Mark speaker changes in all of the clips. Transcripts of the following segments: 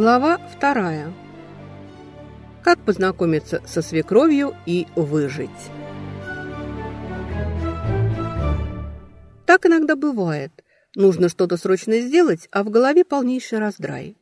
Speaker 1: Глава вторая. Как познакомиться со свекровью и выжить. Так иногда бывает. Нужно что-то срочно сделать, а в голове полнейший раздрай.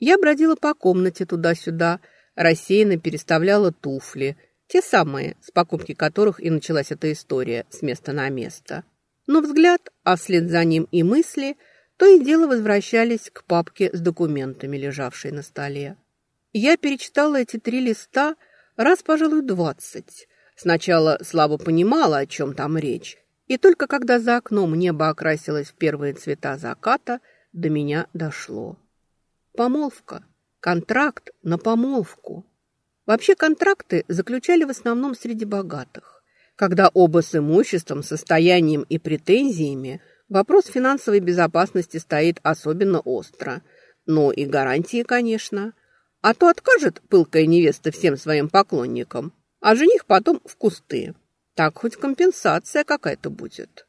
Speaker 1: Я бродила по комнате туда-сюда, рассеянно переставляла туфли, те самые, с покупки которых и началась эта история с места на место. Но взгляд, а вслед за ним и мысли – то и дело возвращались к папке с документами, лежавшей на столе. Я перечитала эти три листа раз, пожалуй, двадцать. Сначала слабо понимала, о чем там речь, и только когда за окном небо окрасилось в первые цвета заката, до меня дошло. Помолвка. Контракт на помолвку. Вообще контракты заключали в основном среди богатых. Когда оба с имуществом, состоянием и претензиями Вопрос финансовой безопасности стоит особенно остро. Ну и гарантии, конечно. А то откажет пылкая невеста всем своим поклонникам, а жених потом в кусты. Так хоть компенсация какая-то будет.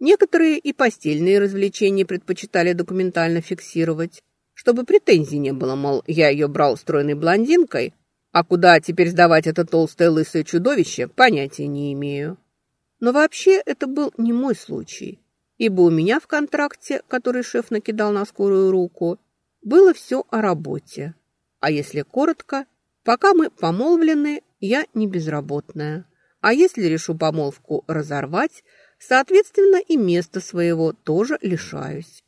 Speaker 1: Некоторые и постельные развлечения предпочитали документально фиксировать, чтобы претензий не было, мол, я ее брал стройной блондинкой, а куда теперь сдавать это толстое лысое чудовище, понятия не имею. Но вообще это был не мой случай ибо у меня в контракте, который шеф накидал на скорую руку, было все о работе. А если коротко, пока мы помолвлены, я не безработная. А если решу помолвку разорвать, соответственно, и места своего тоже лишаюсь.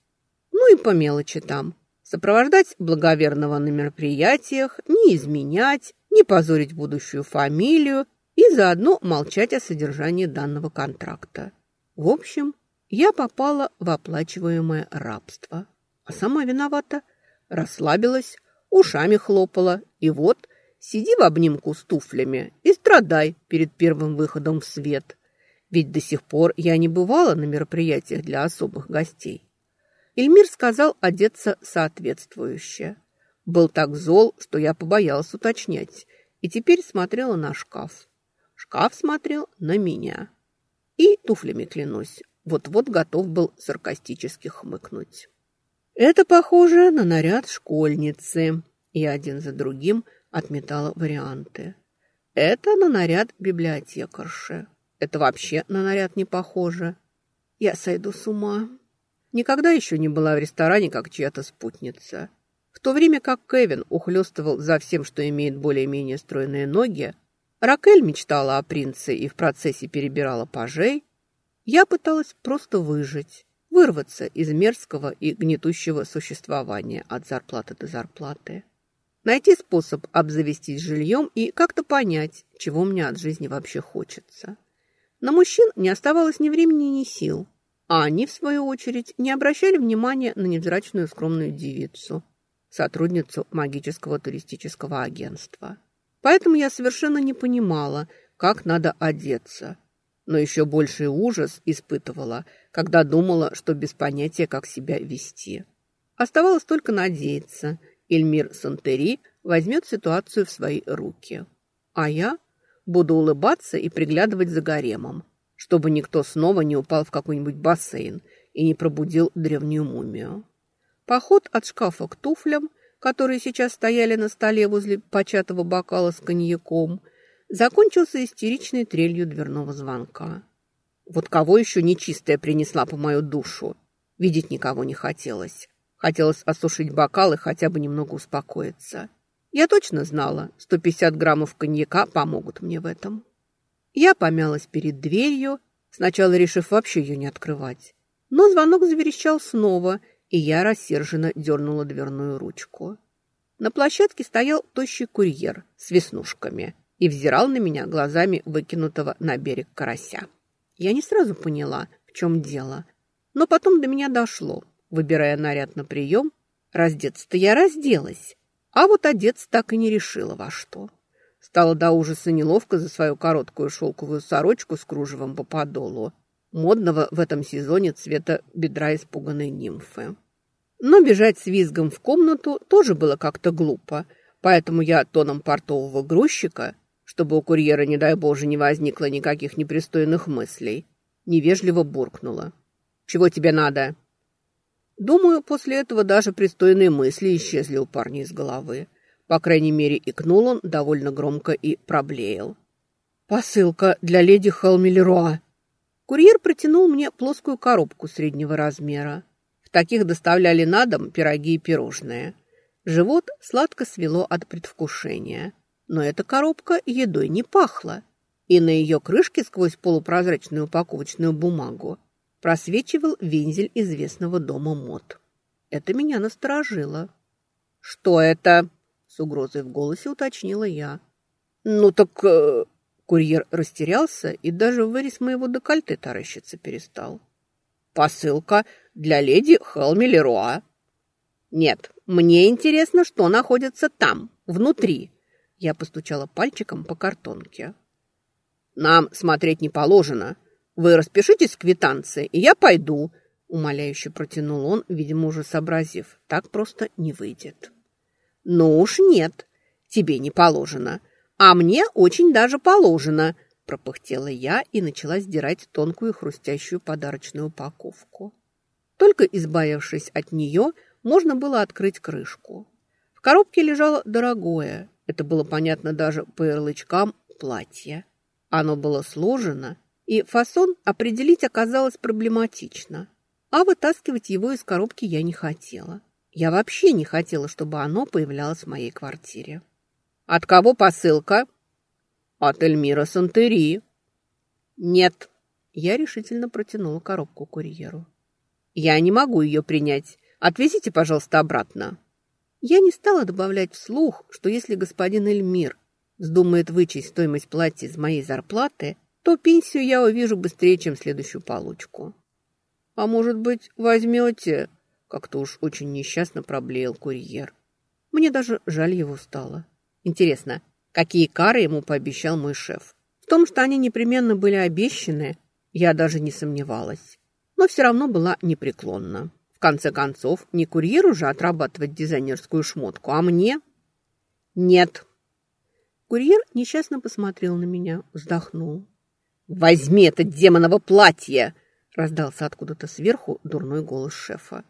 Speaker 1: Ну и по мелочи там. Сопровождать благоверного на мероприятиях, не изменять, не позорить будущую фамилию и заодно молчать о содержании данного контракта. В общем, я попала в оплачиваемое рабство. А сама виновата. Расслабилась, ушами хлопала. И вот сиди в обнимку с туфлями и страдай перед первым выходом в свет. Ведь до сих пор я не бывала на мероприятиях для особых гостей. Эльмир сказал одеться соответствующе. Был так зол, что я побоялась уточнять, и теперь смотрела на шкаф. Шкаф смотрел на меня. И туфлями клянусь, вот-вот готов был саркастически хмыкнуть. Это похоже на наряд школьницы. И один за другим отметала варианты. Это на наряд библиотекарши. Это вообще на наряд не похоже. Я сойду с ума. Никогда еще не была в ресторане, как чья-то спутница. В то время как Кевин ухлёстывал за всем, что имеет более-менее стройные ноги, Ракель мечтала о принце и в процессе перебирала пажей, я пыталась просто выжить, вырваться из мерзкого и гнетущего существования от зарплаты до зарплаты. Найти способ обзавестись жильем и как-то понять, чего мне от жизни вообще хочется. На мужчин не оставалось ни времени, ни сил, а они, в свою очередь, не обращали внимания на невзрачную скромную девицу, сотрудницу магического туристического агентства. Поэтому я совершенно не понимала, как надо одеться – но еще больший ужас испытывала, когда думала, что без понятия, как себя вести. Оставалось только надеяться, Эльмир Сантери возьмет ситуацию в свои руки. А я буду улыбаться и приглядывать за гаремом, чтобы никто снова не упал в какой-нибудь бассейн и не пробудил древнюю мумию. Поход от шкафа к туфлям, которые сейчас стояли на столе возле початого бокала с коньяком – закончился истеричной трелью дверного звонка. Вот кого еще нечистая принесла по мою душу? Видеть никого не хотелось. Хотелось осушить бокал и хотя бы немного успокоиться. Я точно знала, 150 граммов коньяка помогут мне в этом. Я помялась перед дверью, сначала решив вообще ее не открывать. Но звонок заверещал снова, и я рассерженно дернула дверную ручку. На площадке стоял тощий курьер с веснушками – и взирал на меня глазами выкинутого на берег карася. Я не сразу поняла, в чем дело, но потом до меня дошло. Выбирая наряд на прием, раздеться-то я разделась, а вот одеться так и не решила во что. Стало до ужаса неловко за свою короткую шелковую сорочку с кружевом по подолу, модного в этом сезоне цвета бедра испуганной нимфы. Но бежать с визгом в комнату тоже было как-то глупо, поэтому я тоном портового грузчика чтобы у курьера, не дай боже, не возникло никаких непристойных мыслей. Невежливо буркнула. «Чего тебе надо?» Думаю, после этого даже пристойные мысли исчезли у парня из головы. По крайней мере, икнул он довольно громко и проблеял. «Посылка для леди Халмелеруа». Курьер протянул мне плоскую коробку среднего размера. В таких доставляли на дом пироги и пирожные. Живот сладко свело от предвкушения. Но эта коробка едой не пахла. И на ее крышке сквозь полупрозрачную упаковочную бумагу просвечивал вензель известного дома мод. Это меня насторожило. «Что это?» — с угрозой в голосе уточнила я. «Ну так...» э, Курьер растерялся и даже вырез моего декольте таращиться перестал. «Посылка для леди Хелми Леруа». «Нет, мне интересно, что находится там, внутри». Я постучала пальчиком по картонке. «Нам смотреть не положено. Вы распишитесь в квитанции, и я пойду», — умоляюще протянул он, видимо, уже сообразив. «Так просто не выйдет». «Ну уж нет, тебе не положено, а мне очень даже положено», — пропыхтела я и начала сдирать тонкую хрустящую подарочную упаковку. Только избавившись от нее, можно было открыть крышку. В коробке лежало дорогое, это было понятно даже по ярлычкам, платье. Оно было сложено, и фасон определить оказалось проблематично. А вытаскивать его из коробки я не хотела. Я вообще не хотела, чтобы оно появлялось в моей квартире. «От кого посылка?» «От Эльмира Сантери». «Нет». Я решительно протянула коробку курьеру. «Я не могу ее принять. Отвезите, пожалуйста, обратно». Я не стала добавлять вслух, что если господин Эльмир вздумает вычесть стоимость платья из моей зарплаты, то пенсию я увижу быстрее, чем следующую получку. «А может быть, возьмете?» Как-то уж очень несчастно проблеял курьер. Мне даже жаль его стало. Интересно, какие кары ему пообещал мой шеф? В том, что они непременно были обещаны, я даже не сомневалась. Но все равно была непреклонна. В конце концов, не курьеру же отрабатывать дизайнерскую шмотку, а мне? Нет, Курьер несчастно посмотрел на меня, вздохнул. «Возьми это демоново платье!» раздался откуда-то сверху дурной голос шефа.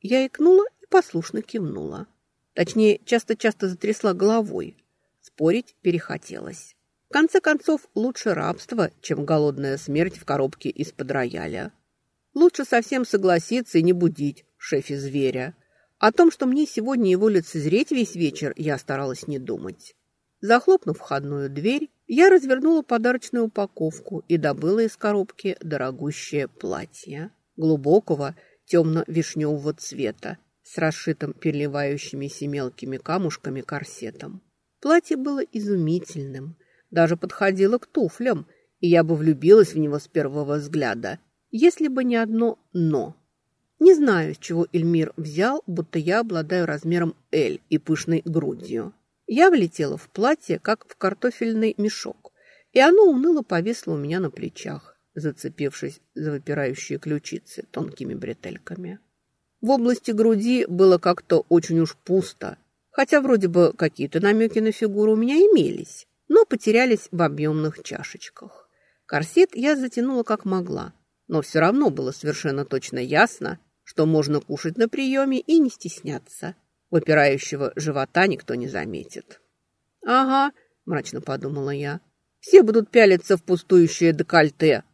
Speaker 1: Я икнула и послушно кивнула. Точнее, часто-часто затрясла головой. Спорить перехотелось. В конце концов, лучше рабство, чем голодная смерть в коробке из-под рояля. Лучше совсем согласиться и не будить шефе зверя. О том, что мне сегодня его лицезреть весь вечер, я старалась не думать. Захлопнув входную дверь, я развернула подарочную упаковку и добыла из коробки дорогущее платье глубокого темно-вишневого цвета с расшитым переливающимися мелкими камушками корсетом. Платье было изумительным, даже подходило к туфлям, и я бы влюбилась в него с первого взгляда, если бы не одно «но». Не знаю, с чего Эльмир взял, будто я обладаю размером «Л» и пышной грудью. Я влетела в платье, как в картофельный мешок, и оно уныло повисло у меня на плечах, зацепившись за выпирающие ключицы тонкими бретельками. В области груди было как-то очень уж пусто, хотя вроде бы какие-то намеки на фигуру у меня имелись, но потерялись в объемных чашечках. Корсет я затянула как могла, но все равно было совершенно точно ясно, что можно кушать на приеме и не стесняться – Выпирающего живота никто не заметит. «Ага», — мрачно подумала я, — «все будут пялиться в пустующее декольте.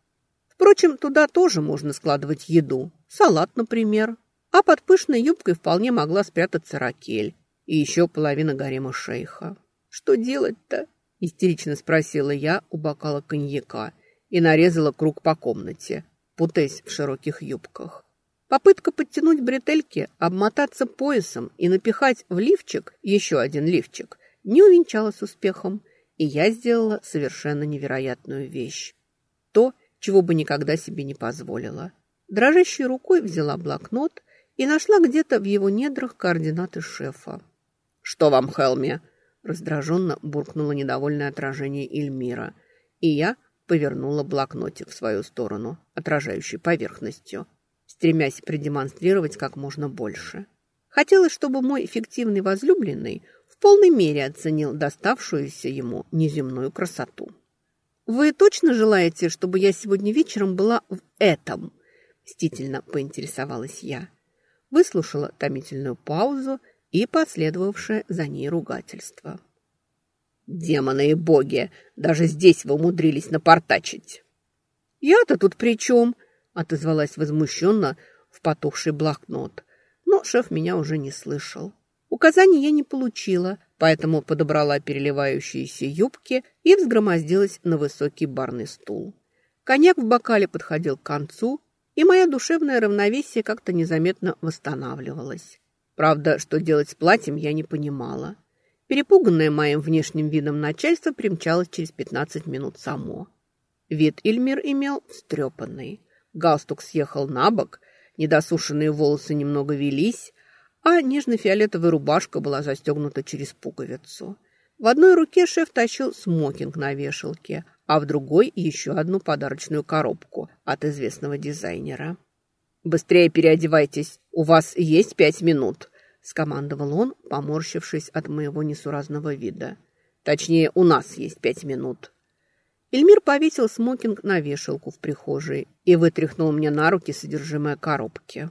Speaker 1: Впрочем, туда тоже можно складывать еду. Салат, например. А под пышной юбкой вполне могла спрятаться Ракель и еще половина гарема шейха. Что делать-то?» — истерично спросила я у бокала коньяка и нарезала круг по комнате, путаясь в широких юбках. Попытка подтянуть бретельки, обмотаться поясом и напихать в лифчик еще один лифчик не увенчалась успехом, и я сделала совершенно невероятную вещь. То, чего бы никогда себе не позволила. Дрожащей рукой взяла блокнот и нашла где-то в его недрах координаты шефа. «Что вам, Хелми?» раздраженно буркнуло недовольное отражение Эльмира, и я повернула блокнотик в свою сторону, отражающей поверхностью – стремясь продемонстрировать как можно больше. Хотелось, чтобы мой эффективный возлюбленный в полной мере оценил доставшуюся ему неземную красоту. «Вы точно желаете, чтобы я сегодня вечером была в этом?» – мстительно поинтересовалась я. выслушала томительную паузу и последовавшее за ней ругательство. «Демоны и боги! Даже здесь вы умудрились напортачить!» «Я-то тут при чем?» – отозвалась возмущенно в потухший блокнот. Но шеф меня уже не слышал. Указаний я не получила, поэтому подобрала переливающиеся юбки и взгромоздилась на высокий барный стул. Коньяк в бокале подходил к концу, и мое душевное равновесие как-то незаметно восстанавливалось. Правда, что делать с платьем, я не понимала. Перепуганное моим внешним видом начальство примчалось через 15 минут само. Вид Ильмир имел встрепанный. Галстук съехал на бок, недосушенные волосы немного велись, а нежно-фиолетовая рубашка была застегнута через пуговицу. В одной руке шеф тащил смокинг на вешалке, а в другой еще одну подарочную коробку от известного дизайнера. «Быстрее переодевайтесь, у вас есть пять минут», – скомандовал он, поморщившись от моего несуразного вида. «Точнее, у нас есть пять минут». Эльмир повесил смокинг на вешалку в прихожей и вытряхнул мне на руки содержимое коробки.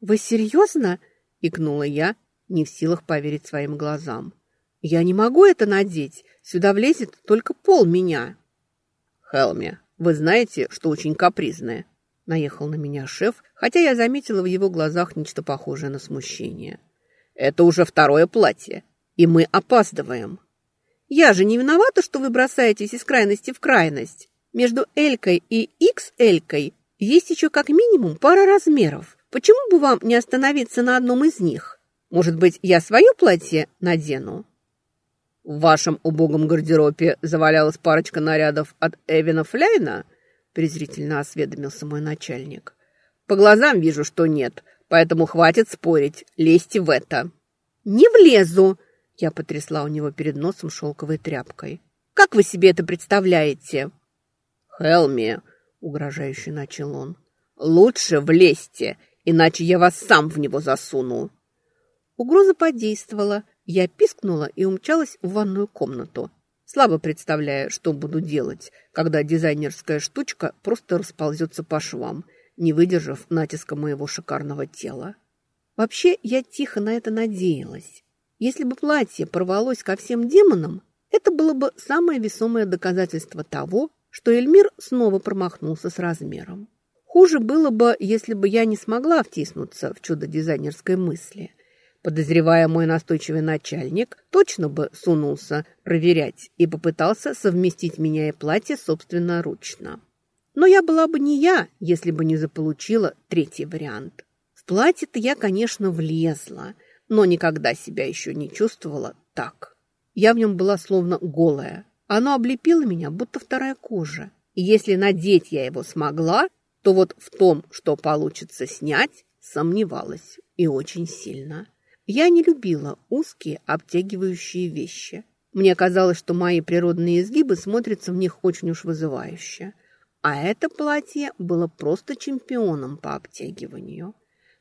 Speaker 1: «Вы серьезно?» – икнула я, не в силах поверить своим глазам. «Я не могу это надеть. Сюда влезет только пол меня». «Хелми, вы знаете, что очень капризная?» Наехал на меня шеф, хотя я заметила в его глазах нечто похожее на смущение. «Это уже второе платье, и мы опаздываем». «Я же не виновата, что вы бросаетесь из крайности в крайность. Между Элькой и XL есть еще как минимум пара размеров. Почему бы вам не остановиться на одном из них? Может быть, я свое платье надену?» «В вашем убогом гардеробе завалялась парочка нарядов от Эвина Фляйна?» Презрительно осведомился мой начальник. «По глазам вижу, что нет, поэтому хватит спорить, лезьте в это». «Не влезу!» Я потрясла у него перед носом шелковой тряпкой. «Как вы себе это представляете?» «Хелми!» — угрожающе начал он. «Лучше влезьте, иначе я вас сам в него засуну». Угроза подействовала, я пискнула и умчалась в ванную комнату, слабо представляя, что буду делать, когда дизайнерская штучка просто расползется по швам, не выдержав натиска моего шикарного тела. Вообще, я тихо на это надеялась. Если бы платье порвалось ко всем демонам, это было бы самое весомое доказательство того, что Эльмир снова промахнулся с размером. Хуже было бы, если бы я не смогла втиснуться в чудо дизайнерской мысли. Подозревая мой настойчивый начальник, точно бы сунулся проверять и попытался совместить меня и платье собственноручно. Но я была бы не я, если бы не заполучила третий вариант. В платье-то я, конечно, влезла, но никогда себя еще не чувствовала так. Я в нем была словно голая. Оно облепило меня, будто вторая кожа. И если надеть я его смогла, то вот в том, что получится снять, сомневалась и очень сильно. Я не любила узкие обтягивающие вещи. Мне казалось, что мои природные изгибы смотрятся в них очень уж вызывающе. А это платье было просто чемпионом по обтягиванию.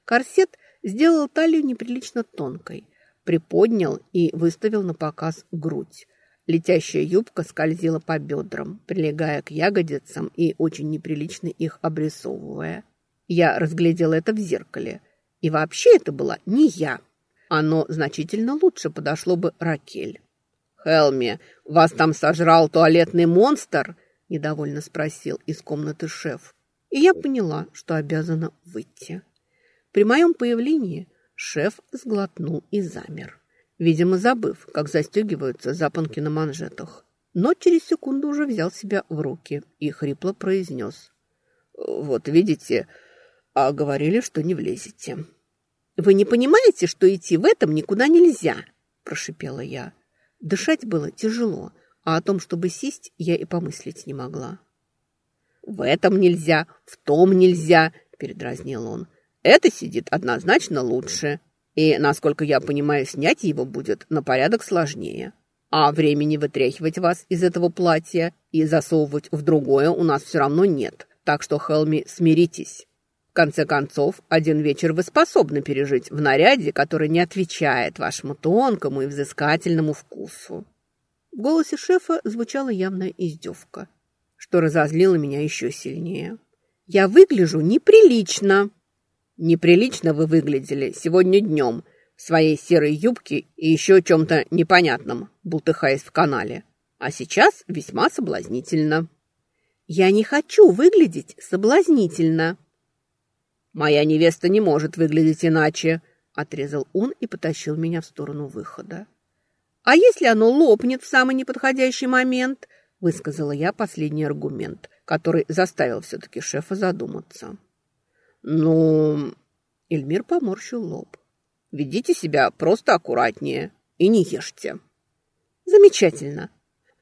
Speaker 1: Корсет сделал талию неприлично тонкой, приподнял и выставил на показ грудь. Летящая юбка скользила по бедрам, прилегая к ягодицам и очень неприлично их обрисовывая. Я разглядела это в зеркале. И вообще это была не я. Оно значительно лучше подошло бы Ракель. «Хелми, вас там сожрал туалетный монстр?» – недовольно спросил из комнаты шеф. И я поняла, что обязана выйти. При моем появлении шеф сглотнул и замер, видимо, забыв, как застегиваются запонки на манжетах. Но через секунду уже взял себя в руки и хрипло произнес. «Вот видите, а говорили, что не влезете». «Вы не понимаете, что идти в этом никуда нельзя?» – прошипела я. Дышать было тяжело, а о том, чтобы сесть, я и помыслить не могла. «В этом нельзя, в том нельзя», – передразнил он. «Это сидит однозначно лучше, и, насколько я понимаю, снять его будет на порядок сложнее. А времени вытряхивать вас из этого платья и засовывать в другое у нас все равно нет, так что, Хелми, смиритесь» конце концов, один вечер вы способны пережить в наряде, который не отвечает вашему тонкому и взыскательному вкусу». В голосе шефа звучала явная издевка, что разозлило меня еще сильнее. «Я выгляжу неприлично!»
Speaker 2: Неприлично вы выглядели сегодня днем в своей серой юбке и еще чем-то непонятном, бултыхаясь в канале. А сейчас весьма соблазнительно.
Speaker 1: Я не хочу выглядеть соблазнительно.
Speaker 2: Моя невеста не может выглядеть иначе, отрезал он и потащил меня в сторону выхода.
Speaker 1: А если оно лопнет в самый неподходящий момент, высказала я последний аргумент, который заставил все-таки шефа задуматься.
Speaker 2: «Ну...» Эльмир поморщил лоб. «Ведите себя просто аккуратнее и не ешьте».
Speaker 1: «Замечательно.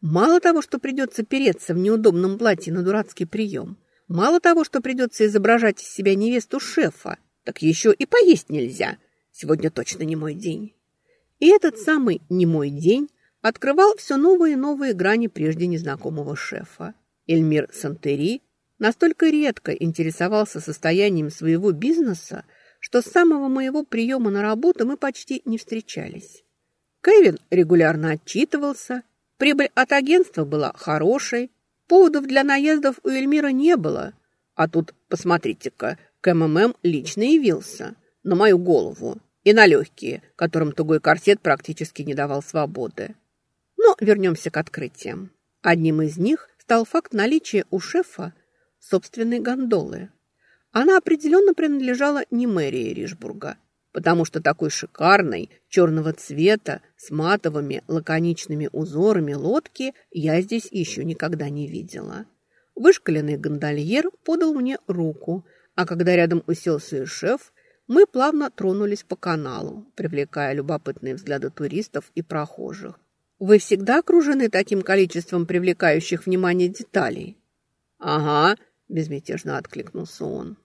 Speaker 1: Мало того, что придется переться в неудобном платье на дурацкий прием, мало того, что придется изображать из себя невесту шефа, так еще и поесть нельзя. Сегодня точно не мой день». И этот самый «не мой день» открывал все новые и новые грани прежде незнакомого шефа. Эльмир Сантери настолько редко интересовался состоянием своего бизнеса, что с самого моего приема на работу мы почти не встречались. Кевин регулярно отчитывался, прибыль от агентства была хорошей, поводов для наездов у Эльмира не было. А тут, посмотрите-ка, КММ лично явился на мою голову и на легкие, которым тугой корсет практически не давал свободы. Но вернемся к открытиям. Одним из них стал факт наличия у шефа собственной гондолы. Она определенно принадлежала не мэрии Ришбурга, потому что такой шикарной, черного цвета, с матовыми лаконичными узорами лодки я здесь еще никогда не видела. Вышкаленный гондольер подал мне руку, а когда рядом уселся и шеф, мы плавно тронулись по каналу, привлекая любопытные взгляды туристов и прохожих. Вы всегда окружены таким количеством привлекающих внимание деталей?
Speaker 2: Ага, безмятежно откликнулся он.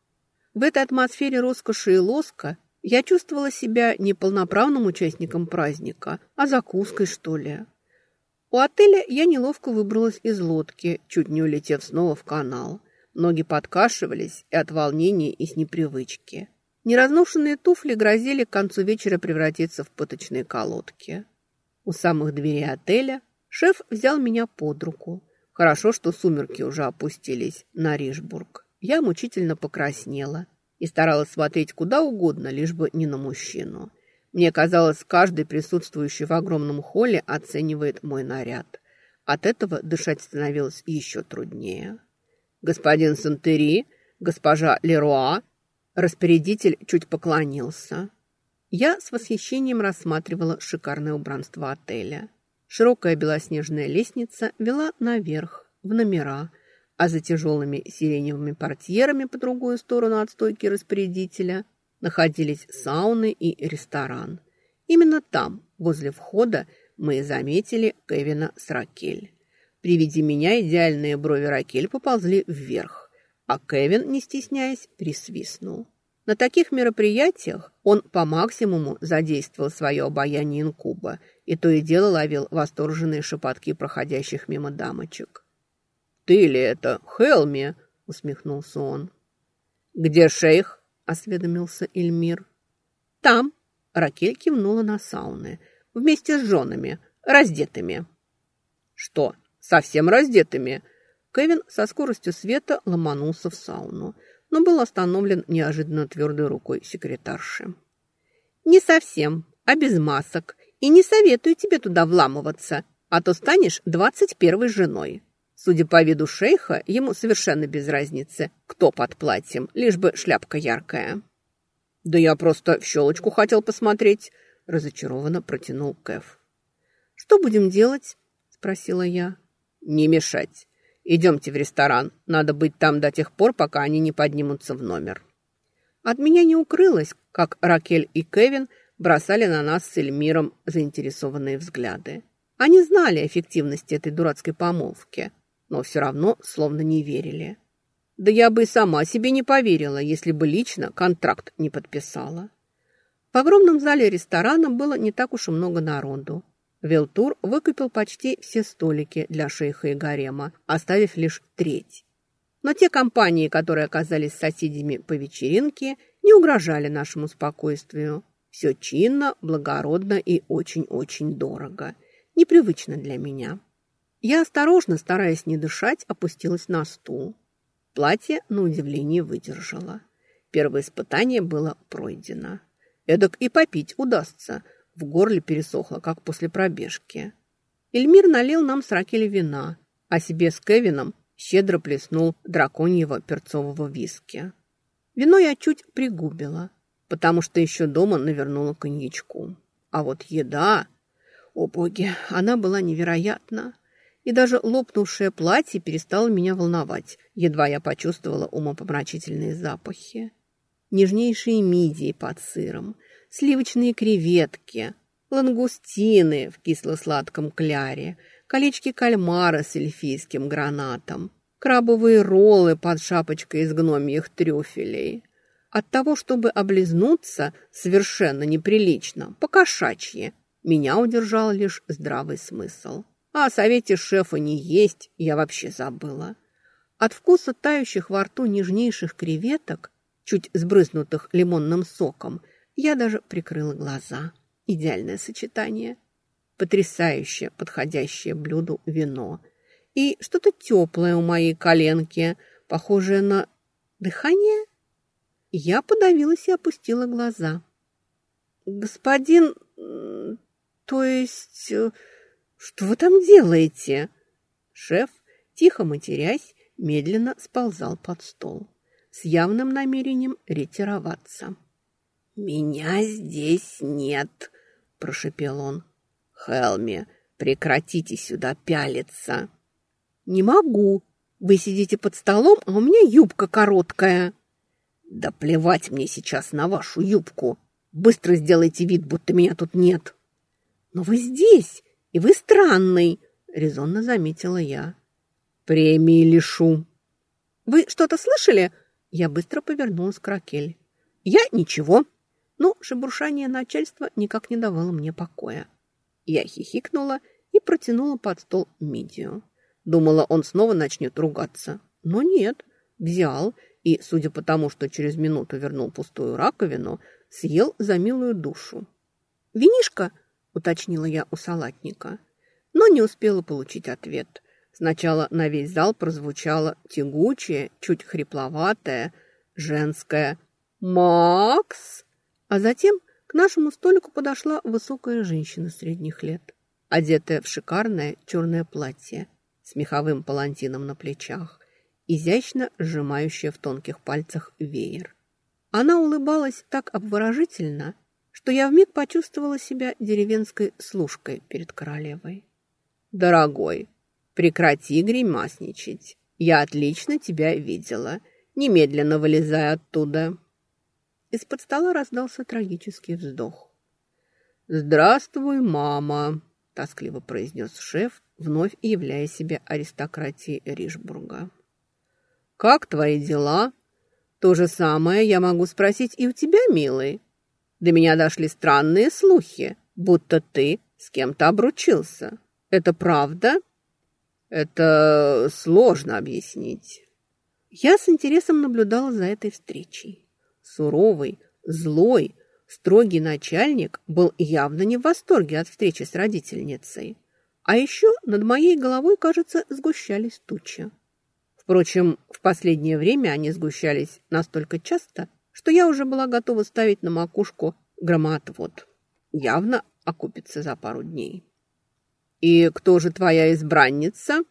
Speaker 1: В этой атмосфере роскоши и лоска я чувствовала себя не полноправным участником праздника, а закуской, что ли. У отеля я неловко выбралась из лодки, чуть не улетев снова в канал. Ноги подкашивались и от волнения, и с непривычки. Неразношенные туфли грозили к концу вечера превратиться в пыточные колодки. У самых дверей отеля шеф взял меня под руку. Хорошо, что сумерки уже опустились на Ришбург. Я мучительно покраснела и старалась смотреть куда угодно, лишь бы не на мужчину. Мне казалось, каждый присутствующий в огромном холле оценивает мой наряд. От этого дышать становилось еще труднее. «Господин Сантери, госпожа Леруа!» Распорядитель чуть поклонился. Я с восхищением рассматривала шикарное убранство отеля. Широкая белоснежная лестница вела наверх, в номера, а за тяжелыми сиреневыми портьерами по другую сторону от стойки распорядителя находились сауны и ресторан. Именно там, возле входа, мы заметили Кевина с Ракель. При виде меня идеальные брови Ракель поползли вверх, а Кевин, не стесняясь, присвистнул. На таких мероприятиях он по максимуму задействовал свое обаяние инкуба и то и дело ловил восторженные шепотки проходящих мимо дамочек. «Ты ли это, Хелми?» — усмехнулся он. «Где шейх?» — осведомился Эльмир. «Там», — Ракель кивнула на сауны, «вместе с женами, раздетыми». «Что, совсем раздетыми?» Кевин со скоростью света ломанулся в сауну — но был остановлен неожиданно твердой рукой секретарши. «Не совсем, а без масок. И не советую тебе туда вламываться, а то станешь двадцать первой женой». Судя по виду шейха, ему совершенно без разницы, кто под платьем, лишь бы шляпка яркая. «Да я просто в щелочку хотел посмотреть», – разочарованно протянул Кэф. «Что будем делать?» – спросила я. «Не мешать. Идемте в ресторан. Надо быть там до тех пор, пока они не поднимутся в номер». От меня не укрылось, как Ракель и Кевин бросали на нас с Эльмиром заинтересованные взгляды. Они знали эффективность этой дурацкой помолвки, но все равно словно не верили. Да я бы и сама себе не поверила, если бы лично контракт не подписала. В огромном зале ресторана было не так уж и много народу. Велтур выкупил почти все столики для шейха и гарема, оставив лишь треть. Но те компании, которые оказались соседями по вечеринке, не угрожали нашему спокойствию. Все чинно, благородно и очень-очень дорого. Непривычно для меня. Я осторожно, стараясь не дышать, опустилась на стул. Платье, на удивление, выдержало.
Speaker 2: Первое испытание было пройдено. Эдак и попить удастся. В горле пересохло, как после пробежки. Эльмир налил нам с Ракели вина, а себе с Кевином щедро плеснул драконьего перцового виски. Вино я чуть пригубила, потому что еще дома навернула коньячку. А вот еда... О боги, она была невероятна. И даже лопнувшее платье перестало меня волновать, едва я почувствовала умопомрачительные запахи. Нежнейшие мидии под сыром, сливочные креветки, лангустины в кисло-сладком кляре, колечки кальмара с эльфийским гранатом, крабовые роллы под шапочкой из гномьих трюфелей. От того, чтобы облизнуться совершенно неприлично, покошачьи, меня удержал лишь здравый смысл. А о совете шефа не есть я вообще забыла. От вкуса тающих во рту нежнейших креветок, чуть сбрызнутых лимонным соком, я даже прикрыла глаза. Идеальное сочетание. Потрясающее подходящее блюду вино. И что-то теплое у моей коленки, похожее на дыхание. Я подавилась и опустила глаза. «Господин... то есть... что вы там делаете?» Шеф, тихо матерясь, медленно сползал под стол с явным намерением ретироваться. «Меня здесь нет», — прошепел он. «Хелми, прекратите сюда пялиться!» «Не могу. Вы сидите под столом, а у меня юбка короткая». «Да плевать мне сейчас на вашу юбку. Быстро сделайте вид, будто меня тут нет». «Но вы здесь, и вы странный», — резонно заметила я. «Премии лишу». «Вы что-то слышали?» Я быстро повернулась к Ракель. «Я ничего», но шебуршание начальства никак не давало мне покоя. Я хихикнула и протянула под стол мидию. Думала, он снова начнет ругаться. Но нет, взял и, судя по тому, что через минуту вернул пустую раковину, съел за милую душу. «Винишка?» — уточнила я у салатника. Но не успела получить ответ. Сначала на весь зал прозвучало тягучее, чуть хрипловатое, женское «Макс!» А затем к нашему столику подошла высокая женщина средних лет, одетая в шикарное черное платье с меховым палантином на плечах, изящно сжимающая в тонких пальцах веер. Она улыбалась так обворожительно, что я вмиг почувствовала себя деревенской служкой перед королевой. «Дорогой, прекрати гримасничать. Я отлично тебя видела. Немедленно вылезай оттуда». Из-под стола раздался трагический вздох. «Здравствуй, мама!» – тоскливо произнес шеф, вновь являя себя аристократией Ришбурга. «Как твои дела?» «То же самое я могу спросить и у тебя, милый. До меня дошли странные слухи, будто ты с кем-то обручился. Это правда?» «Это сложно объяснить». Я с интересом наблюдала за этой встречей. Суровый, злой, строгий начальник был явно не в восторге от встречи с родительницей. А еще над моей головой, кажется, сгущались тучи. Впрочем, в последнее время они сгущались настолько часто, что я уже была готова ставить на макушку громоотвод. Явно окупится за пару дней. «И кто же твоя избранница?»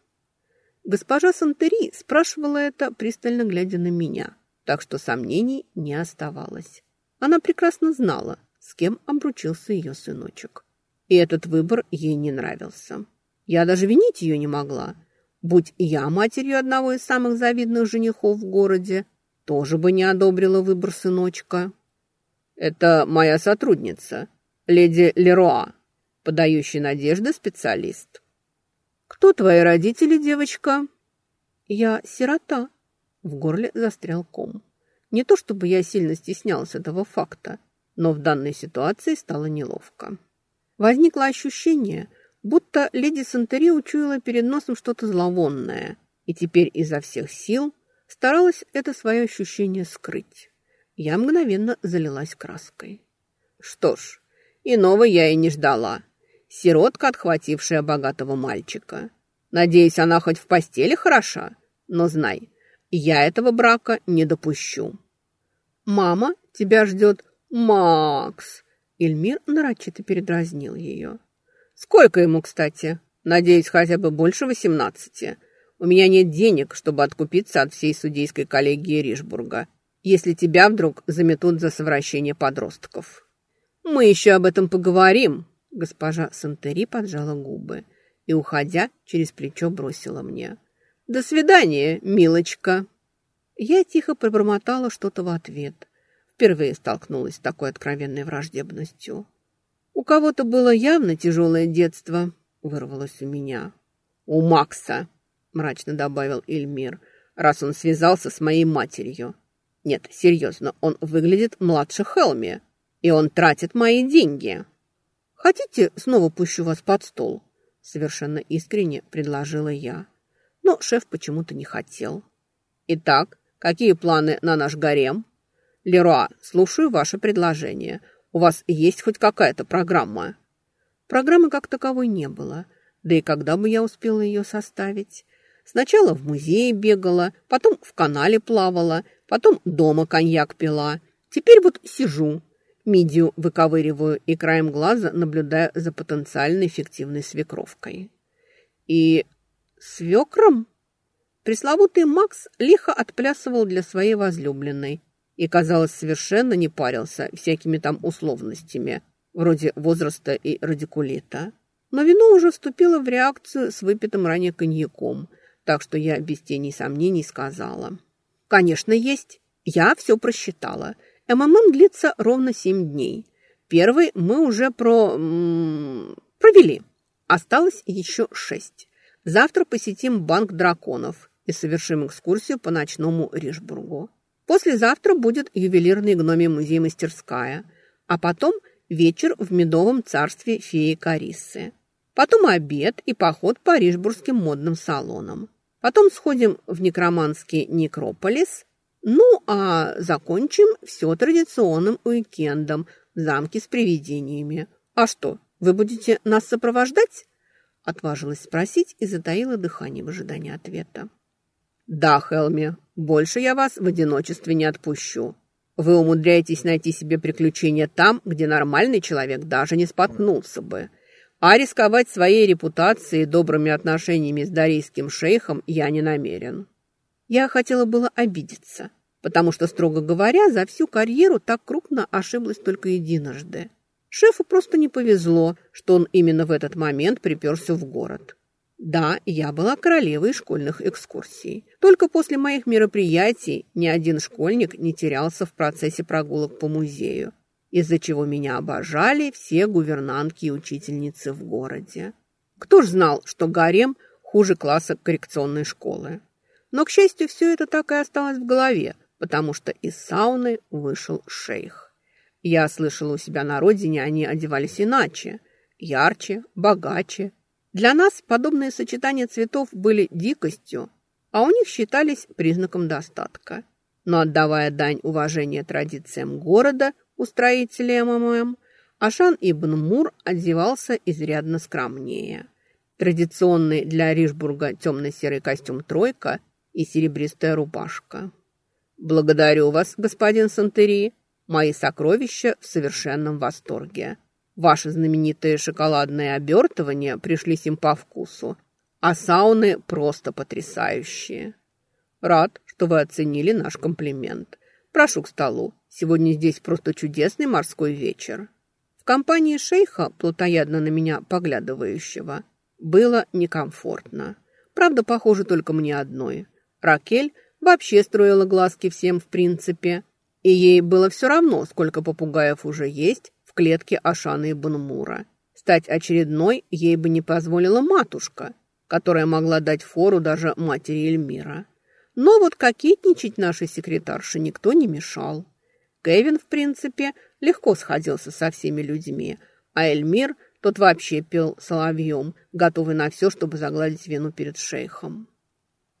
Speaker 2: Госпожа Сантери спрашивала это, пристально глядя на меня так что сомнений не оставалось. Она прекрасно знала, с кем обручился ее сыночек. И этот выбор ей не нравился. Я даже винить ее не могла. Будь я матерью одного из самых завидных женихов в городе, тоже бы не одобрила выбор сыночка. Это моя сотрудница, леди Леруа, подающий надежды специалист. Кто твои родители, девочка? Я сирота, в горле застрял ком. Не то чтобы я сильно стеснялась этого факта, но в данной ситуации стало неловко. Возникло ощущение, будто леди Сантери учуяла перед носом что-то зловонное и теперь изо всех сил старалась это свое ощущение скрыть. Я мгновенно залилась краской. Что ж, иного я и не ждала. Сиротка, отхватившая богатого мальчика. Надеюсь, она хоть в постели хороша, но знай, я этого брака не допущу.
Speaker 1: «Мама, тебя ждет Макс!» Эльмир нарочито передразнил ее. «Сколько ему, кстати? Надеюсь, хотя бы больше восемнадцати. У меня нет денег, чтобы откупиться от всей судейской коллегии Ришбурга, если тебя вдруг заметут за совращение подростков». «Мы еще об этом поговорим», — госпожа Сантери поджала губы и, уходя, через плечо бросила мне. «До свидания, милочка!» Я тихо пробормотала что-то в ответ. Впервые столкнулась с такой откровенной враждебностью. «У кого-то было явно тяжелое детство», — вырвалось у меня. «У Макса», — мрачно добавил Эльмир, «раз он связался с моей матерью. Нет, серьезно, он выглядит младше Хелми, и он тратит мои деньги». «Хотите, снова пущу вас под стол?» — совершенно искренне предложила я. Но шеф почему-то не хотел. «Итак, какие планы на наш гарем?» «Леруа, слушаю ваше предложение. У вас есть хоть какая-то программа?» Программы как таковой не было. Да и когда бы я успела ее составить? Сначала в музее бегала, потом в канале плавала, потом дома коньяк пила. Теперь вот сижу, мидию выковыриваю и краем глаза наблюдая за потенциально эффективной свекровкой. И свекром? Пресловутый Макс лихо отплясывал для своей возлюбленной и, казалось, совершенно не парился всякими там условностями, вроде возраста и радикулита. Но вино уже вступило в реакцию с выпитым ранее коньяком, так что я без тени сомнений сказала. «Конечно, есть. Я все просчитала. МММ длится ровно семь дней. Первый мы уже про... провели. Осталось еще шесть. Завтра посетим Банк драконов и совершим экскурсию по ночному Ришбургу. Послезавтра будет ювелирный гномий музей-мастерская, а потом вечер в медовом царстве феи Кариссы. Потом обед и поход по ришбургским модным салонам. Потом сходим в некроманский некрополис – ну, а закончим все традиционным уикендом в замке с привидениями. А что, вы будете нас сопровождать? Отважилась спросить и затаила дыхание в ожидании ответа. «Да, Хелми, больше я вас в одиночестве не отпущу. Вы умудряетесь найти себе приключения там, где нормальный человек даже не споткнулся бы. А рисковать своей репутацией и добрыми отношениями с дарийским шейхом я не намерен». Я хотела было обидеться, потому что, строго говоря, за всю карьеру так крупно ошиблась только единожды. Шефу просто не повезло, что он именно в этот момент приперся в город. Да, я была королевой школьных экскурсий. Только после моих мероприятий ни один школьник не терялся в процессе прогулок по музею, из-за чего меня обожали все гувернантки и учительницы в городе. Кто ж знал, что гарем хуже класса коррекционной школы? Но, к счастью, все это так и осталось в голове, потому что из сауны вышел шейх. Я слышала у себя на родине, они одевались иначе, ярче, богаче. Для нас подобные сочетания цветов были дикостью, а у них считались признаком достатка. Но отдавая дань уважения традициям города, устроителей МММ, Ашан Ибн Мур одевался изрядно скромнее. Традиционный для Ришбурга темно-серый костюм «тройка» и серебристая рубашка. «Благодарю вас, господин Сантери. Мои сокровища в совершенном восторге. Ваши знаменитые шоколадные обертывания пришлись им по вкусу, а сауны просто потрясающие. Рад, что вы оценили наш комплимент. Прошу к столу. Сегодня здесь просто чудесный морской вечер». В компании шейха, плотоядно на меня поглядывающего, было некомфортно. Правда, похоже только мне одной. Ракель вообще строила глазки всем в принципе, и ей было все равно, сколько попугаев уже есть в клетке Ашаны и Банмура. Стать очередной ей бы не позволила матушка, которая могла дать фору даже матери Эльмира. Но вот кокетничать нашей секретарше никто не мешал. Кевин, в принципе, легко сходился со всеми людьми, а Эльмир, тот вообще пел соловьем, готовый на все, чтобы загладить вину перед шейхом.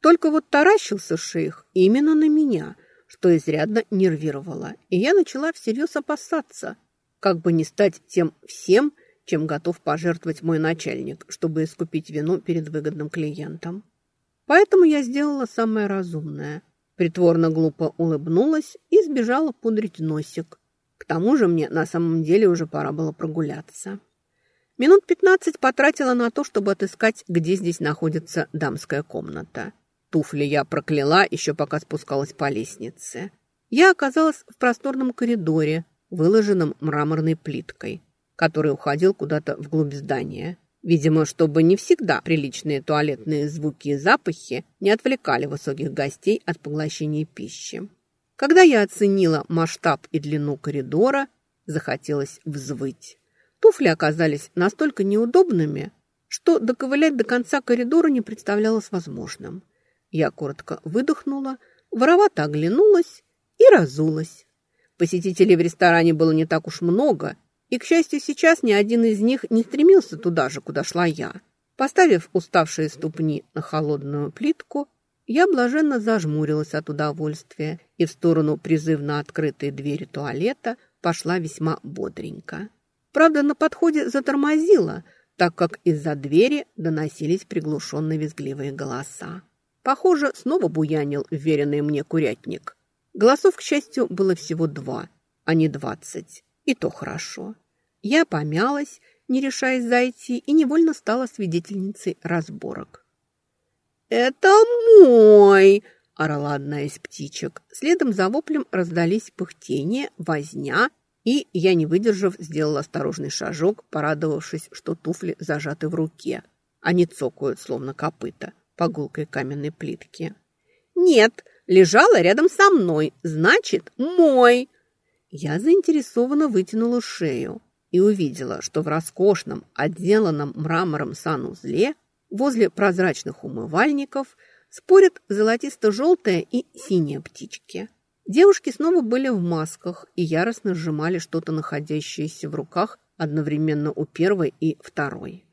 Speaker 1: Только вот таращился шейх именно на меня, что изрядно нервировало, и я начала всерьез опасаться, как бы не стать тем всем, чем готов пожертвовать мой начальник, чтобы искупить вину перед выгодным клиентом. Поэтому я сделала самое разумное.
Speaker 2: Притворно глупо улыбнулась и сбежала пудрить носик. К тому же мне на самом деле уже пора было прогуляться. Минут пятнадцать потратила на то, чтобы отыскать, где здесь находится дамская комната. Туфли я прокляла, еще пока спускалась по лестнице. Я оказалась в просторном коридоре, выложенном мраморной плиткой, который уходил куда-то вглубь здания. Видимо, чтобы не всегда приличные туалетные звуки и запахи не отвлекали высоких гостей от поглощения пищи. Когда я оценила масштаб и длину коридора, захотелось взвыть. Туфли оказались настолько неудобными, что доковылять до конца коридора не представлялось возможным. Я коротко выдохнула, воровато оглянулась и разулась. Посетителей в ресторане было не так уж много, и, к счастью, сейчас ни один из них не стремился туда же, куда шла я. Поставив уставшие ступни на холодную плитку, я блаженно зажмурилась от удовольствия и в сторону призывно открытой двери туалета пошла весьма бодренько. Правда, на подходе затормозила, так как из-за двери доносились приглушенные визгливые голоса. Похоже, снова буянил веренный мне курятник. Голосов, к счастью, было всего два, а не двадцать. И то хорошо. Я помялась, не решаясь зайти, и невольно стала свидетельницей разборок. «Это мой!» – орала одна из птичек. Следом за воплем раздались пыхтение, возня и я, не выдержав, сделал осторожный шажок, порадовавшись, что туфли зажаты в руке. Они цокают, словно копыта, по гулкой каменной плитке. «Нет, лежала рядом со мной, значит, мой!» Я заинтересованно вытянула шею и увидела, что в роскошном, отделанном мрамором санузле возле прозрачных умывальников спорят золотисто-желтая и синяя птички – Девушки снова были в масках и яростно сжимали что-то, находящееся в руках одновременно у первой и второй.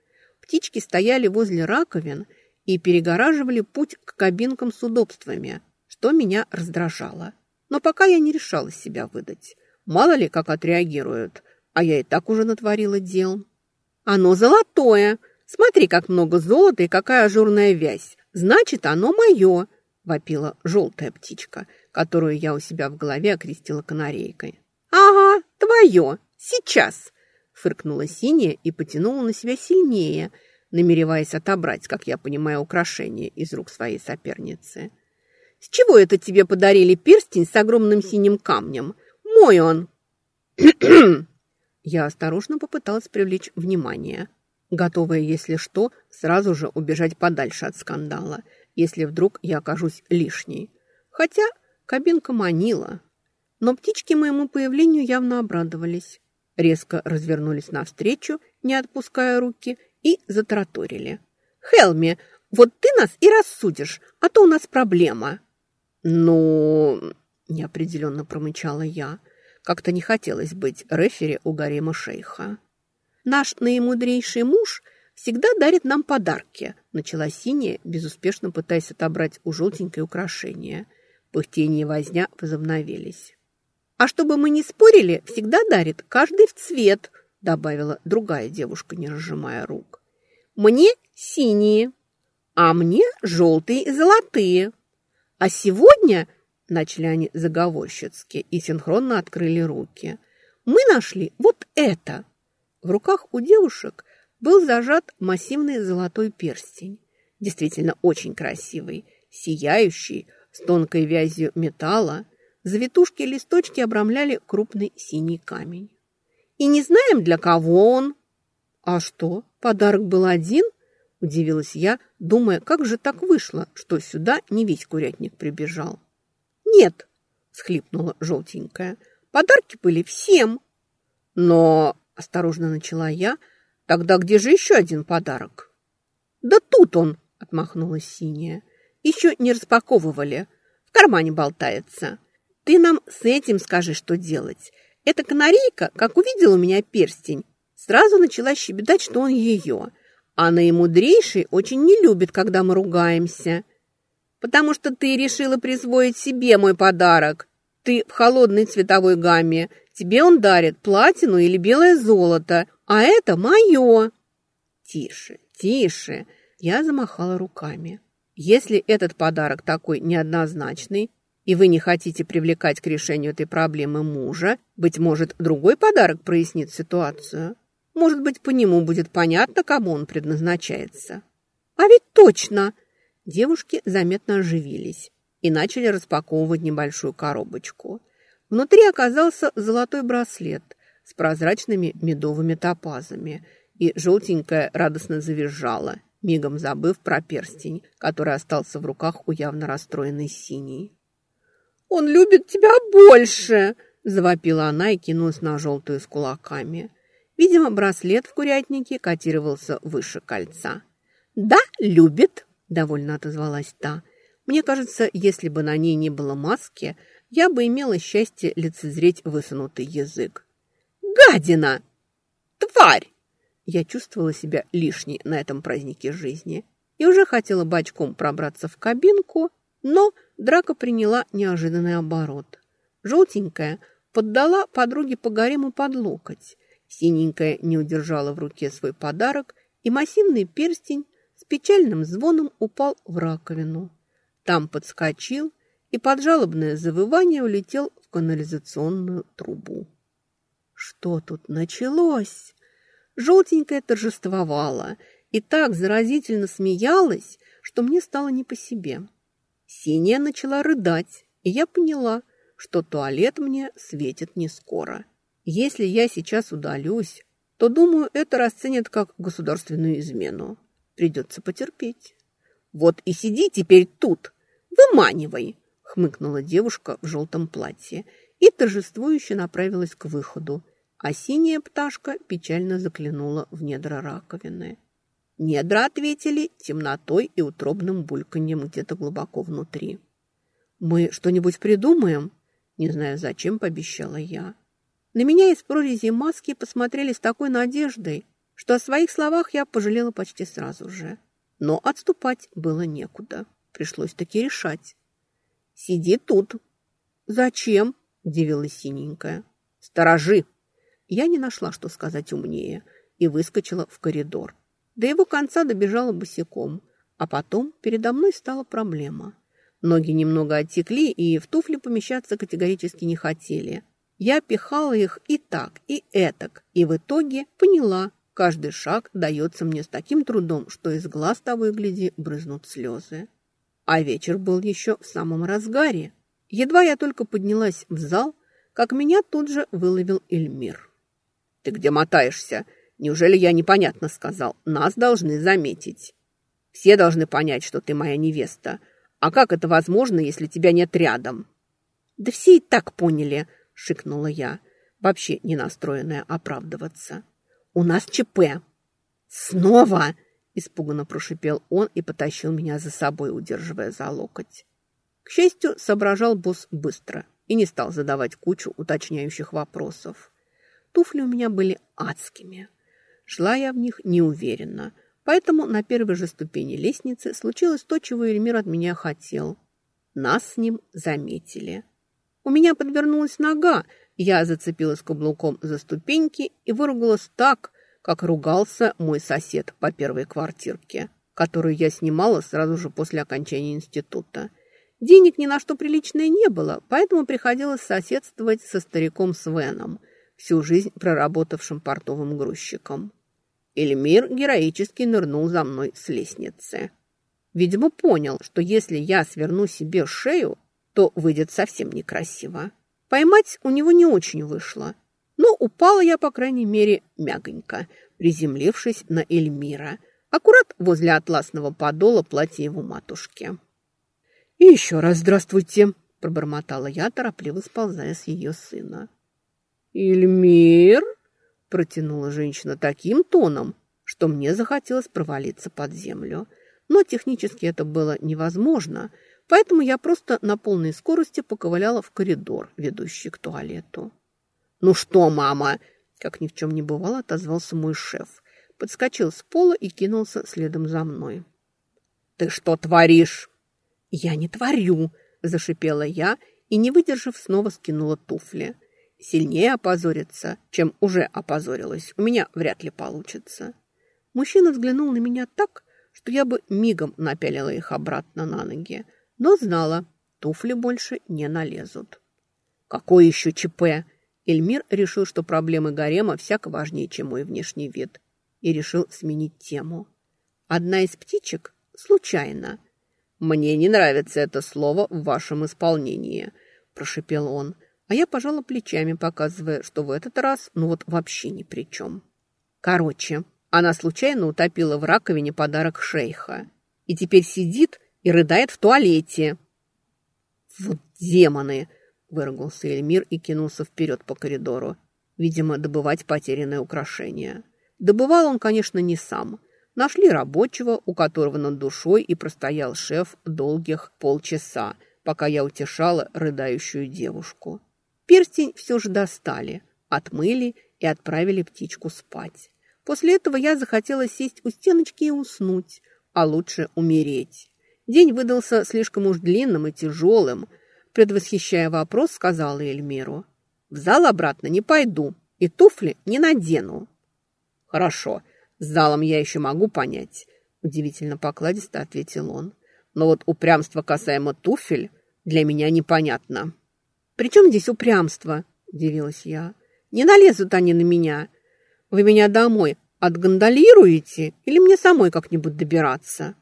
Speaker 2: Птички стояли возле раковин и перегораживали путь к кабинкам с удобствами, что меня раздражало. Но пока я не решала себя выдать. Мало ли, как отреагируют, а я и так уже натворила дел. «Оно золотое! Смотри, как много золота и какая ажурная вязь! Значит, оно мое!» – вопила желтая птичка – которую я у себя в голове окрестила канарейкой. «Ага, твое! Сейчас!» Фыркнула синяя и потянула на себя сильнее, намереваясь отобрать, как я понимаю, украшение из рук своей соперницы. «С чего это тебе подарили перстень с огромным синим камнем? Мой он!» Я осторожно попыталась привлечь внимание, готовая, если что, сразу же убежать подальше от скандала, если вдруг я окажусь лишней. Хотя Кабинка манила, но птички моему появлению явно обрадовались. Резко развернулись навстречу, не отпуская руки, и затраторили. «Хелми, вот ты нас и рассудишь, а то у нас проблема». «Ну...» – неопределенно промычала я. Как-то не хотелось быть рефери у гарема шейха. «Наш наимудрейший муж всегда дарит нам подарки», – начала синяя, безуспешно пытаясь отобрать у желтенькой украшения – Пыхтение и возня возобновились. «А чтобы мы не спорили, всегда дарит каждый в цвет», добавила другая девушка, не разжимая рук. «Мне синие, а мне желтые и золотые. А сегодня...» Начали они заговорщицки и синхронно открыли руки. «Мы нашли вот это!» В руках у девушек был зажат массивный золотой перстень. Действительно очень красивый, сияющий, с тонкой вязью металла, завитушки и листочки обрамляли крупный синий камень. «И не знаем, для кого он». «А что, подарок был один?» – удивилась я, думая, как же так вышло, что сюда не весь курятник прибежал. «Нет», – схлипнула желтенькая, – «подарки были всем». «Но», – осторожно начала я, – «тогда где же еще один подарок?» «Да тут он», – отмахнулась синяя. Еще не распаковывали. В кармане болтается. Ты нам с этим скажи, что делать. Эта канарейка, как увидела у меня перстень, сразу начала щебетать, что он ее. А наимудрейший очень не любит, когда мы ругаемся. Потому что ты решила присвоить себе мой подарок. Ты в холодной цветовой гамме. Тебе он дарит платину или белое золото, а это мое. Тише, тише. Я замахала руками. Если этот подарок такой неоднозначный,
Speaker 1: и вы не хотите привлекать к решению этой проблемы мужа, быть может, другой подарок прояснит ситуацию. Может быть, по нему будет понятно, кому он предназначается. А ведь точно! Девушки заметно оживились и начали распаковывать небольшую коробочку. Внутри оказался золотой браслет с прозрачными медовыми топазами, и желтенькая радостно завизжала, мигом забыв про перстень, который остался в руках у явно расстроенной синей. «Он любит тебя больше!» – завопила она и кинулась на желтую с кулаками. Видимо, браслет в курятнике котировался выше кольца. «Да, любит!» – довольно отозвалась та. «Мне кажется, если бы на ней не было маски, я бы имела счастье лицезреть высунутый язык. «Гадина! Тварь!» Я чувствовала себя лишней на этом празднике жизни и уже хотела бочком пробраться в кабинку, но драка приняла неожиданный оборот. Желтенькая поддала подруге по гарему под локоть. Синенькая не удержала в руке свой подарок, и массивный перстень печальным звоном упал в раковину. Там подскочил и под жалобное завывание улетел в канализационную трубу. Что тут началось? Желтенькая торжествовала и так заразительно смеялась, что мне стало не по себе. Синяя начала рыдать, и я поняла, что туалет мне светит не скоро. Если я сейчас удалюсь, то, думаю, это расценят как государственную измену. Придется потерпеть. Вот и сиди теперь тут, выманивай, хмыкнула девушка в желтом платье и торжествующе направилась к выходу, а синяя пташка печально заглянула в недра раковины. Недра ответили темнотой и утробным бульканьем где-то глубоко внутри. «Мы что-нибудь придумаем?» Не знаю, зачем, пообещала я. На меня из прорези маски посмотрели с такой надеждой, что о своих словах я пожалела почти сразу же. Но отступать было некуда. Пришлось таки решать. «Сиди тут». «Зачем?» – удивилась синенькая. «Сторожи!» Я не нашла, что сказать умнее, и выскочила в коридор. До его конца добежала босиком, а потом передо мной стала проблема. Ноги немного оттекли и в туфли помещаться категорически не хотели. Я пихала их и так, и этак, и в итоге поняла, каждый шаг дается мне с таким трудом, что из глаз того и гляди брызнут слезы. А вечер был еще в самом разгаре. Едва я только поднялась в зал, как меня тут же выловил Эльмир. «Ты где мотаешься? Неужели я непонятно сказал? Нас должны заметить. Все должны понять, что ты моя невеста. А как это возможно, если тебя нет рядом?» «Да все и так поняли», — шикнула я, вообще не настроенная оправдываться. «У нас ЧП». «Снова?» Испуганно прошипел он и потащил меня за собой, удерживая за локоть. К счастью, соображал босс быстро и не стал задавать кучу уточняющих вопросов. Туфли у меня были адскими. Шла я в них неуверенно, поэтому на первой же ступени лестницы случилось то, чего Эльмир от меня хотел. Нас с ним заметили. У меня подвернулась нога, я зацепилась каблуком за ступеньки и выругалась так, как ругался мой сосед по первой квартирке, которую я снимала сразу же после окончания института. Денег ни на что приличное не было, поэтому приходилось соседствовать со стариком Свеном, всю жизнь проработавшим портовым грузчиком. Эльмир героически нырнул за мной с лестницы. Видимо, понял, что если я сверну себе шею, то выйдет совсем некрасиво. Поймать у него не очень вышло – но упала я, по крайней мере, мягонько, приземлившись на Эльмира, аккурат возле атласного подола платья его матушки. «И еще раз здравствуйте!» – пробормотала я, торопливо сползая с ее сына. «Эльмир?» – протянула женщина таким тоном, что мне захотелось провалиться под землю. Но технически это было невозможно, поэтому я просто на полной скорости поковыляла в коридор, ведущий к туалету. «Ну что, мама?» Как ни в чем не бывало, отозвался мой шеф. Подскочил с пола и кинулся следом за мной. «Ты что творишь?» «Я не творю!» – зашипела я и, не выдержав, снова скинула туфли. «Сильнее опозориться, чем уже опозорилась, у меня вряд ли получится». Мужчина взглянул на меня так, что я бы мигом напялила их обратно на ноги, но знала,
Speaker 2: туфли больше не налезут. Какой еще ЧП? Эльмир решил, что проблемы гарема всяко важнее, чем мой внешний вид, и решил сменить тему. Одна из птичек случайно. «Мне не нравится это слово в вашем исполнении», – прошипел он, а я пожала плечами, показывая, что в этот раз ну вот вообще ни при чем. Короче, она случайно утопила в раковине подарок шейха и теперь сидит и рыдает в туалете. «Вот демоны!» – выругался Эльмир и кинулся вперед по коридору. Видимо, добывать потерянное украшение. Добывал он, конечно, не сам. Нашли рабочего, у которого над душой и простоял шеф долгих полчаса, пока я утешала рыдающую девушку. Перстень все же достали, отмыли и отправили птичку спать. После этого я захотела сесть у стеночки и уснуть, а лучше умереть. День выдался слишком уж длинным и тяжелым. Предвосхищая вопрос, сказала Эльмиру. «В зал обратно не пойду и туфли не надену». «Хорошо, с залом я еще могу понять», – удивительно покладисто ответил он. «Но вот упрямство касаемо туфель для меня непонятно». «При чем здесь упрямство?» – удивилась я. «Не налезут они на меня. Вы меня домой Отгондолируете или мне самой как-нибудь добираться?»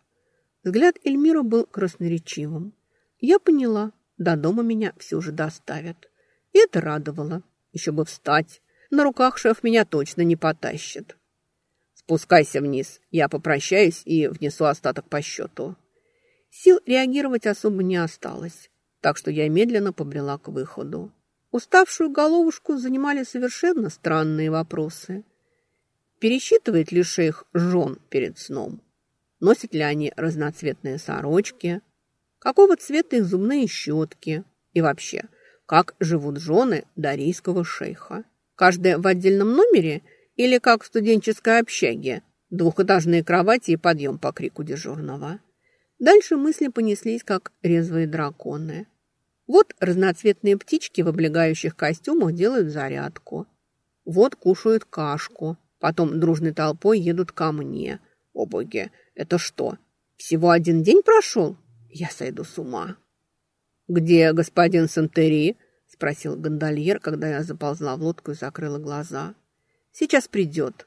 Speaker 2: Взгляд Эльмира был красноречивым. Я поняла, до дома меня все же доставят. И это радовало. Еще бы встать. На руках шеф меня точно не потащит. «Спускайся вниз, я попрощаюсь и внесу остаток по счету». Сил реагировать особо не осталось, так что я медленно побрела к выходу. Уставшую головушку занимали совершенно странные вопросы – Пересчитывает ли шейх жен перед сном? Носят ли они разноцветные сорочки? Какого цвета их зубные щетки? И вообще, как живут жены дарийского шейха? Каждая в отдельном номере или как в студенческой общаге? Двухэтажные кровати и подъем по крику дежурного. Дальше мысли понеслись, как резвые драконы. Вот разноцветные птички в облегающих костюмах делают зарядку. Вот кушают кашку. Потом дружной толпой едут ко мне. О боги, это что, всего один день прошел? Я сойду с ума. «Где господин Сантери?» – спросил гондольер, когда я заползла в лодку и закрыла глаза. «Сейчас придет».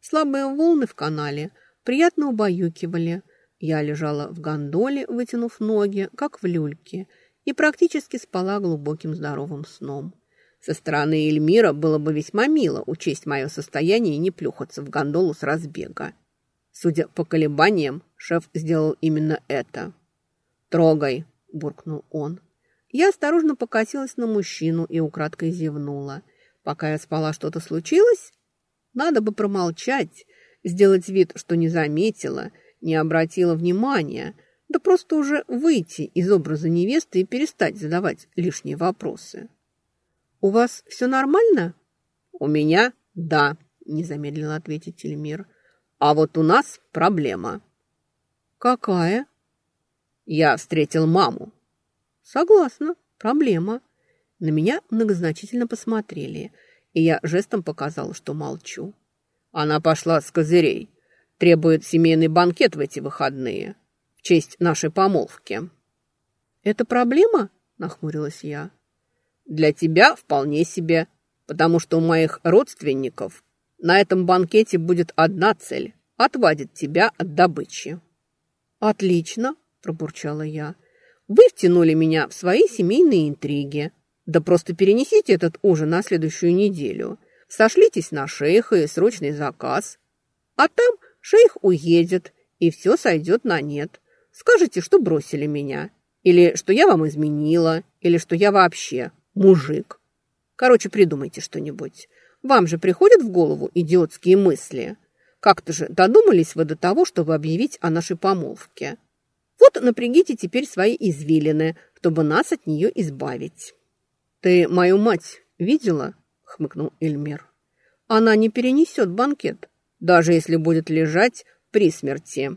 Speaker 2: Слабые волны в канале приятно убаюкивали. Я лежала в гондоле, вытянув ноги, как в люльке, и практически спала глубоким здоровым сном. Со стороны Эльмира было бы весьма мило учесть мое состояние и не плюхаться в гондолу с разбега. Судя по колебаниям, шеф сделал именно это. «Трогай!» – буркнул он. Я осторожно покосилась на мужчину и украдкой зевнула. Пока я спала, что-то случилось? Надо бы промолчать, сделать вид, что не заметила, не обратила внимания, да просто уже выйти из образа невесты и перестать задавать лишние вопросы. «У вас все нормально?» «У меня – да», – не замедлил ответить Тельмир. «А вот у нас проблема». «Какая?» «Я встретил маму». «Согласна, проблема». На меня многозначительно посмотрели, и я жестом показала, что молчу. Она пошла с козырей. Требует семейный банкет в эти выходные в честь нашей помолвки. «Это проблема?» – нахмурилась я. Для тебя вполне себе, потому что у моих родственников на этом банкете будет одна цель – отвадить тебя от добычи». «Отлично», – пробурчала я. «Вы втянули меня в свои семейные интриги. Да просто перенесите этот ужин на следующую неделю. Сошлитесь на шейха и срочный заказ. А там шейх уедет, и все сойдет на нет. Скажите, что бросили меня, или что я вам изменила, или что я вообще мужик. Короче, придумайте что-нибудь. Вам же приходят в голову идиотские мысли. Как-то же додумались вы до того, чтобы объявить о нашей помолвке. Вот напрягите теперь свои извилины, чтобы нас от нее избавить. «Ты мою мать видела?» — хмыкнул Эльмир. «Она не перенесет банкет, даже если будет лежать при смерти».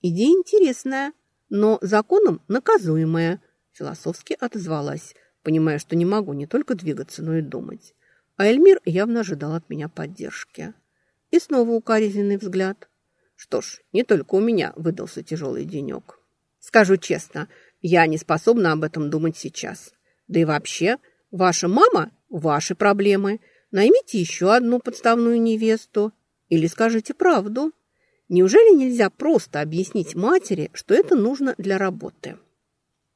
Speaker 2: «Идея интересная, но законом наказуемая», — философски отозвалась понимая, что не могу не только двигаться, но и думать. А Эльмир явно ожидал от меня поддержки. И снова укоризненный взгляд. Что ж, не только у меня выдался тяжелый денек. Скажу честно,
Speaker 1: Я не способна об этом думать сейчас. Да и вообще, ваша мама – ваши проблемы. Наймите еще одну подставную невесту. Или скажите правду. Неужели нельзя просто объяснить матери, что это нужно для работы?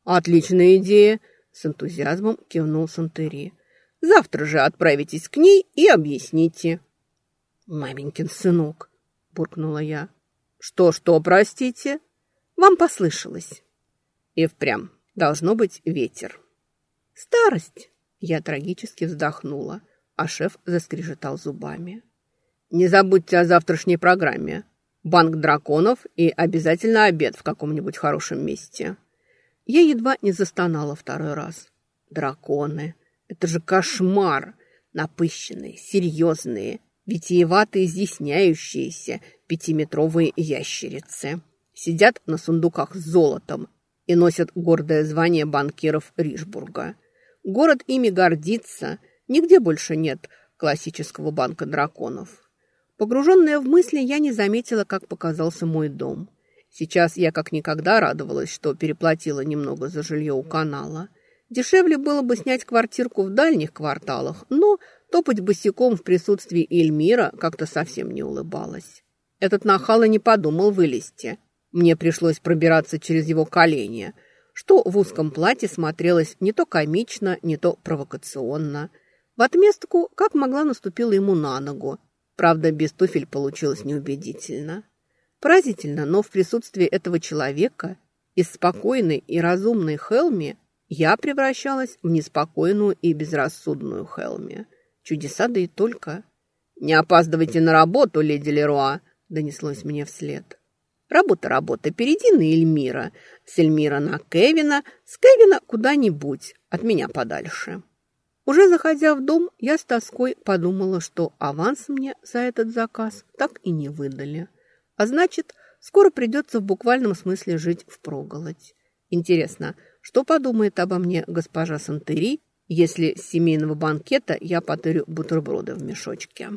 Speaker 1: «Отличная идея!» – с энтузиазмом кивнул Сантери. «Завтра же отправитесь к ней и объясните». «Маменькин сынок!» – буркнула я. «Что-что, простите?» «Вам послышалось». И впрямь должно быть ветер. «Старость!» – я трагически вздохнула, а шеф заскрежетал зубами. «Не забудьте о завтрашней программе. Банк драконов и обязательно обед в каком-нибудь хорошем месте». Я едва не застонала второй раз. «Драконы! Это же кошмар! Напыщенные, серьезные, витиеватые, изъясняющиеся пятиметровые ящерицы. Сидят на сундуках с золотом и носят гордое звание банкиров Ришбурга. Город ими гордится, нигде больше нет классического банка драконов. Погруженная в мысли, я не заметила, как показался мой дом. Сейчас я как никогда радовалась, что переплатила немного за жилье у канала. Дешевле было бы снять квартирку в дальних кварталах, но топать босиком в присутствии Эльмира как-то совсем не улыбалась. Этот нахал и не подумал вылезти. Мне пришлось пробираться через его колени, что в узком платье смотрелось не то комично, не то провокационно. В отместку, как могла, наступила ему на ногу. Правда, без туфель получилось неубедительно. Поразительно, но в присутствии этого человека из спокойной и разумной Хелми я превращалась в неспокойную и безрассудную Хелми. Чудеса да и только. «Не опаздывайте на работу, леди Леруа!» – донеслось мне вслед. Работа, работа, перейди на Эльмира. С Эльмира на Кевина, с Кевина куда-нибудь, от меня подальше. Уже заходя в дом, я с тоской подумала, что аванс мне за этот заказ так и не выдали. А значит, скоро придется в буквальном смысле жить впроголодь. Интересно, что подумает обо мне госпожа Сантери, если с семейного банкета я потырю бутерброды в мешочке?»